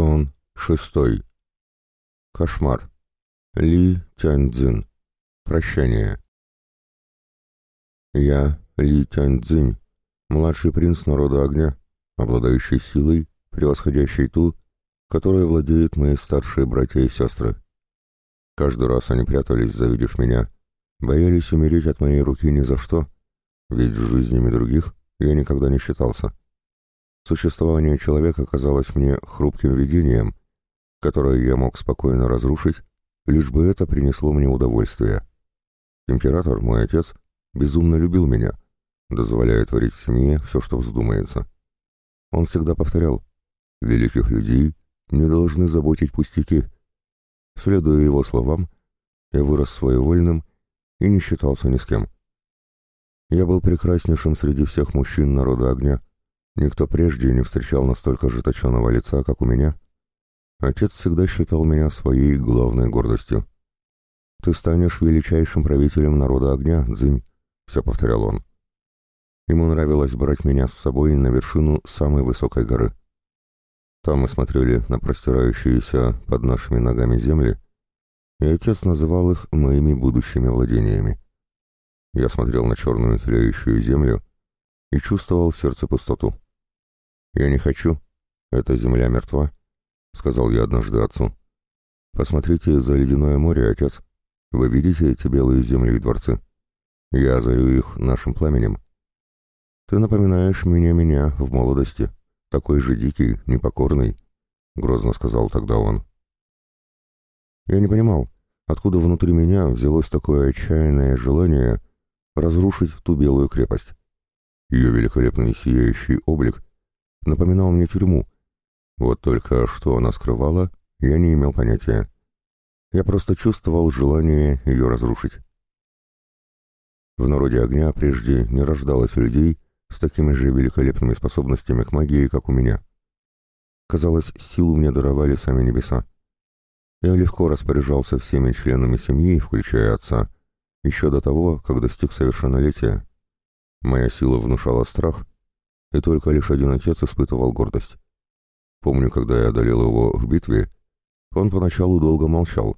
Сон шестой. Кошмар. Ли Тяньцзин. Прощание. Я, Ли Тяньцзин, младший принц народа огня, обладающий силой, превосходящей ту, которой владеют мои старшие братья и сестры. Каждый раз они прятались, завидев меня, боялись умереть от моей руки ни за что, ведь жизнями других я никогда не считался. Существование человека казалось мне хрупким видением, которое я мог спокойно разрушить, лишь бы это принесло мне удовольствие. Император, мой отец, безумно любил меня, дозволяя творить в семье все, что вздумается. Он всегда повторял, «Великих людей не должны заботить пустяки». Следуя его словам, я вырос своевольным и не считался ни с кем. Я был прекраснейшим среди всех мужчин народа огня, Никто прежде не встречал настолько житоченного лица, как у меня. Отец всегда считал меня своей главной гордостью. «Ты станешь величайшим правителем народа огня, Дзынь», — все повторял он. Ему нравилось брать меня с собой на вершину самой высокой горы. Там мы смотрели на простирающиеся под нашими ногами земли, и отец называл их моими будущими владениями. Я смотрел на черную тлеющую землю и чувствовал в сердце пустоту. «Я не хочу. Эта земля мертва», — сказал я однажды отцу. «Посмотрите за ледяное море, отец. Вы видите эти белые земли и дворцы? Я озарю их нашим пламенем. Ты напоминаешь меня меня в молодости, такой же дикий, непокорный», — грозно сказал тогда он. Я не понимал, откуда внутри меня взялось такое отчаянное желание разрушить ту белую крепость. Ее великолепный сияющий облик — напоминал мне тюрьму. Вот только что она скрывала, я не имел понятия. Я просто чувствовал желание ее разрушить. В народе огня прежде не рождалось людей с такими же великолепными способностями к магии, как у меня. Казалось, силу мне даровали сами небеса. Я легко распоряжался всеми членами семьи, включая отца, еще до того, как достиг совершеннолетия. Моя сила внушала страх, и только лишь один отец испытывал гордость. Помню, когда я одолел его в битве, он поначалу долго молчал,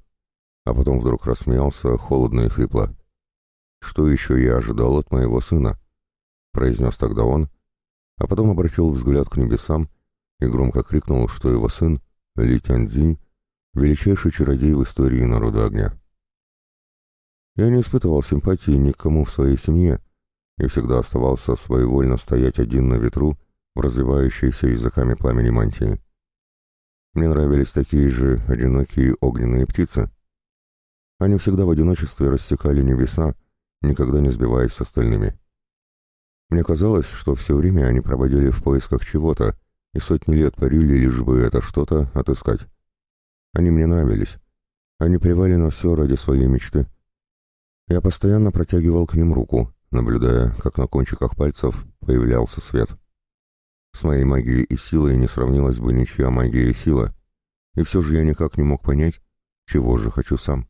а потом вдруг рассмеялся холодно и хрипло. «Что еще я ожидал от моего сына?» — произнес тогда он, а потом обратил взгляд к небесам и громко крикнул, что его сын, Ли Тяньцзинь, величайший чародей в истории народа огня. Я не испытывал симпатии никому в своей семье, и всегда оставался своевольно стоять один на ветру в развивающейся языками пламени мантии. Мне нравились такие же одинокие огненные птицы. Они всегда в одиночестве рассекали небеса, никогда не сбиваясь с остальными. Мне казалось, что все время они проводили в поисках чего-то, и сотни лет парили, лишь бы это что-то отыскать. Они мне нравились. Они привали на все ради своей мечты. Я постоянно протягивал к ним руку, наблюдая, как на кончиках пальцев появлялся свет. С моей магией и силой не сравнилась бы ничья магия и сила, и все же я никак не мог понять, чего же хочу сам.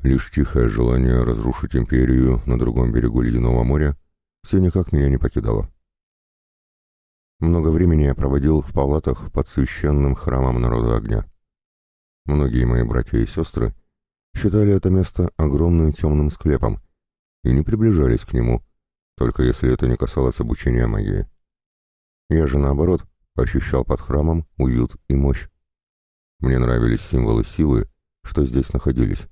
Лишь тихое желание разрушить империю на другом берегу Ледяного моря все никак меня не покидало. Много времени я проводил в палатах под священным храмом народа огня. Многие мои братья и сестры считали это место огромным темным склепом, и не приближались к нему, только если это не касалось обучения магии. Я же, наоборот, ощущал под храмом уют и мощь. Мне нравились символы силы, что здесь находились.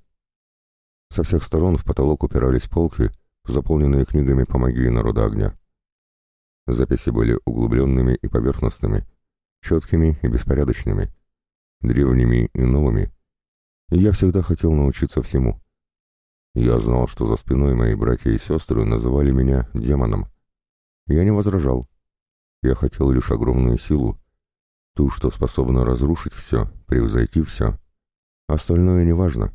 Со всех сторон в потолок упирались полки, заполненные книгами по магии народа огня. Записи были углубленными и поверхностными, четкими и беспорядочными, древними и новыми, и я всегда хотел научиться всему. Я знал, что за спиной мои братья и сестры называли меня демоном. Я не возражал. Я хотел лишь огромную силу, ту, что способна разрушить все, превзойти все. Остальное неважно.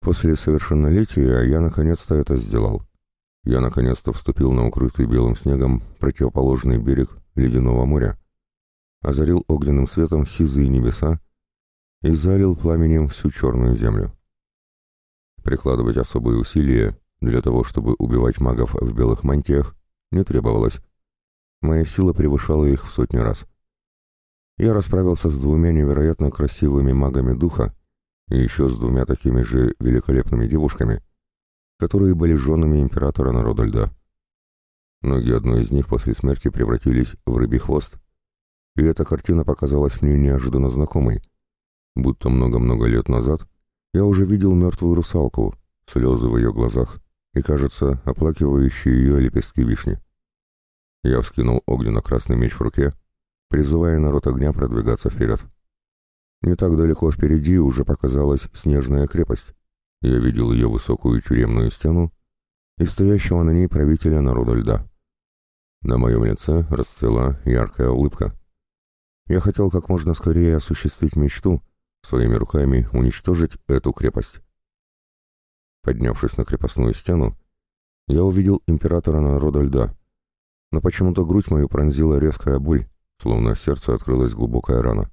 После совершеннолетия я наконец-то это сделал. Я наконец-то вступил на укрытый белым снегом противоположный берег Ледяного моря, озарил огненным светом сизые небеса и залил пламенем всю черную землю. Прикладывать особые усилия для того, чтобы убивать магов в белых мантиях, не требовалось. Моя сила превышала их в сотни раз. я расправился с двумя невероятно красивыми магами духа и еще с двумя такими же великолепными девушками, которые были женами императора народа льда. Ноги одной из них после смерти превратились в рыбий хвост, и эта картина показалась мне неожиданно знакомой, будто много-много лет назад я уже видел мертвую русалку, слезы в ее глазах и, кажется, оплакивающие ее лепестки вишни. Я вскинул огненно-красный меч в руке, призывая народ огня продвигаться вперед. Не так далеко впереди уже показалась снежная крепость. Я видел ее высокую тюремную стену и стоящего на ней правителя народа льда. На моем лице расцвела яркая улыбка. Я хотел как можно скорее осуществить мечту, своими руками уничтожить эту крепость. Поднявшись на крепостную стену, я увидел императора народа льда, но почему-то грудь мою пронзила резкая боль, словно сердце открылась глубокая рана.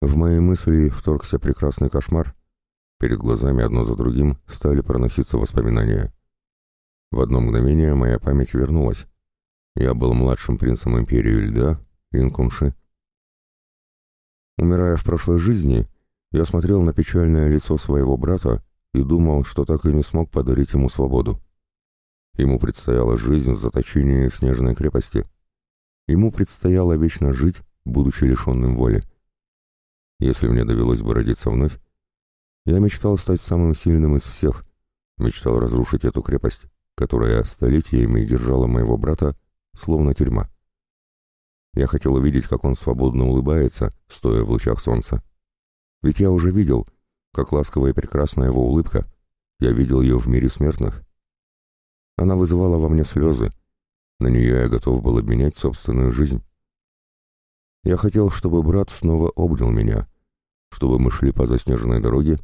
В мои мысли вторгся прекрасный кошмар. Перед глазами одно за другим стали проноситься воспоминания. В одно мгновение моя память вернулась. Я был младшим принцем империи льда, Инкумши. Умирая в прошлой жизни, я смотрел на печальное лицо своего брата и думал, что так и не смог подарить ему свободу. Ему предстояла жизнь в заточении в снежной крепости. Ему предстояло вечно жить, будучи лишенным воли. Если мне довелось бы родиться вновь, я мечтал стать самым сильным из всех, мечтал разрушить эту крепость, которая столетиями держала моего брата, словно тюрьма. Я хотел увидеть, как он свободно улыбается, стоя в лучах солнца. Ведь я уже видел, как ласковая и прекрасна его улыбка. Я видел ее в мире смертных. Она вызывала во мне слезы. На нее я готов был обменять собственную жизнь. Я хотел, чтобы брат снова обнял меня, чтобы мы шли по заснеженной дороге,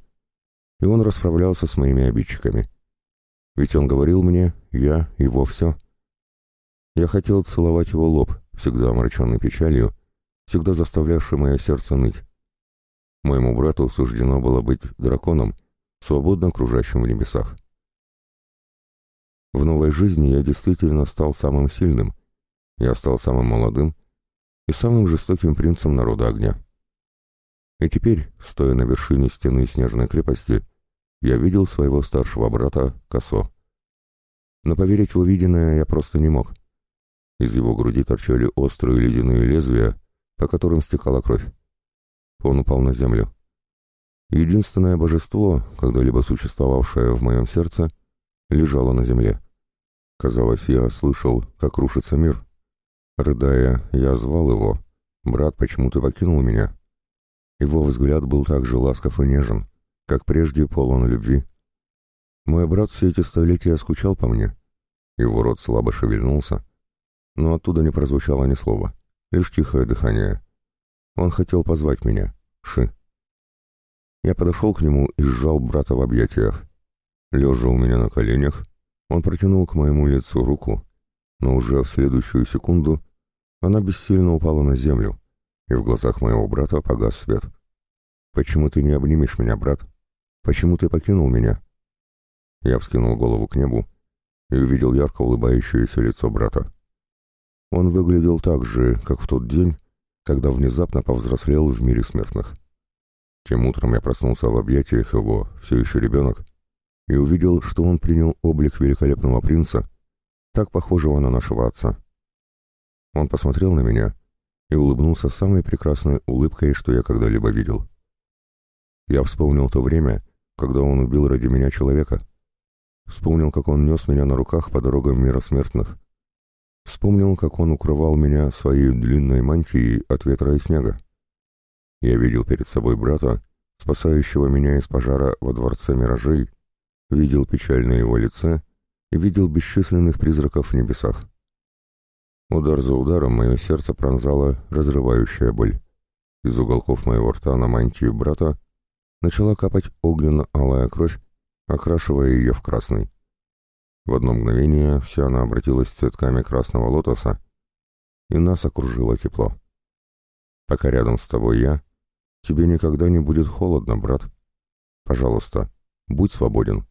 и он расправлялся с моими обидчиками. Ведь он говорил мне, я его все. Я хотел целовать его лоб, всегда омраченный печалью, всегда заставлявший мое сердце ныть. Моему брату суждено было быть драконом, свободно кружащим в небесах. В новой жизни я действительно стал самым сильным, я стал самым молодым и самым жестоким принцем народа огня. И теперь, стоя на вершине стены снежной крепости, я видел своего старшего брата Косо. Но поверить в увиденное я просто не мог. Из его груди торчали острые ледяные лезвия, по которым стекала кровь. Он упал на землю. Единственное божество, когда-либо существовавшее в моем сердце, лежало на земле. Казалось, я слышал, как рушится мир. Рыдая, я звал его. «Брат, почему ты покинул меня?» Его взгляд был так же ласков и нежен, как прежде полон любви. Мой брат все эти столетия скучал по мне. Его рот слабо шевельнулся, но оттуда не прозвучало ни слова, лишь тихое дыхание. Он хотел позвать меня. Ши. Я подошел к нему и сжал брата в объятиях. Лежа у меня на коленях, он протянул к моему лицу руку, но уже в следующую секунду она бессильно упала на землю, и в глазах моего брата погас свет. «Почему ты не обнимешь меня, брат? Почему ты покинул меня?» Я вскинул голову к небу и увидел ярко улыбающееся лицо брата. Он выглядел так же, как в тот день, когда внезапно повзрослел в мире смертных. Тем утром я проснулся в объятиях его, все еще ребенок, и увидел, что он принял облик великолепного принца, так похожего на нашего отца. Он посмотрел на меня и улыбнулся самой прекрасной улыбкой, что я когда-либо видел. Я вспомнил то время, когда он убил ради меня человека. Вспомнил, как он нес меня на руках по дорогам мира смертных, Вспомнил, как он укрывал меня своей длинной мантией от ветра и снега. Я видел перед собой брата, спасающего меня из пожара во дворце миражей, видел печаль на его лице и видел бесчисленных призраков в небесах. Удар за ударом мое сердце пронзало разрывающая боль. Из уголков моего рта на мантию брата начала капать огненно-алая кровь, окрашивая ее в красный. В одно мгновение вся она обратилась цветками красного лотоса, и нас окружило тепло. Пока рядом с тобой я, тебе никогда не будет холодно, брат. Пожалуйста, будь свободен.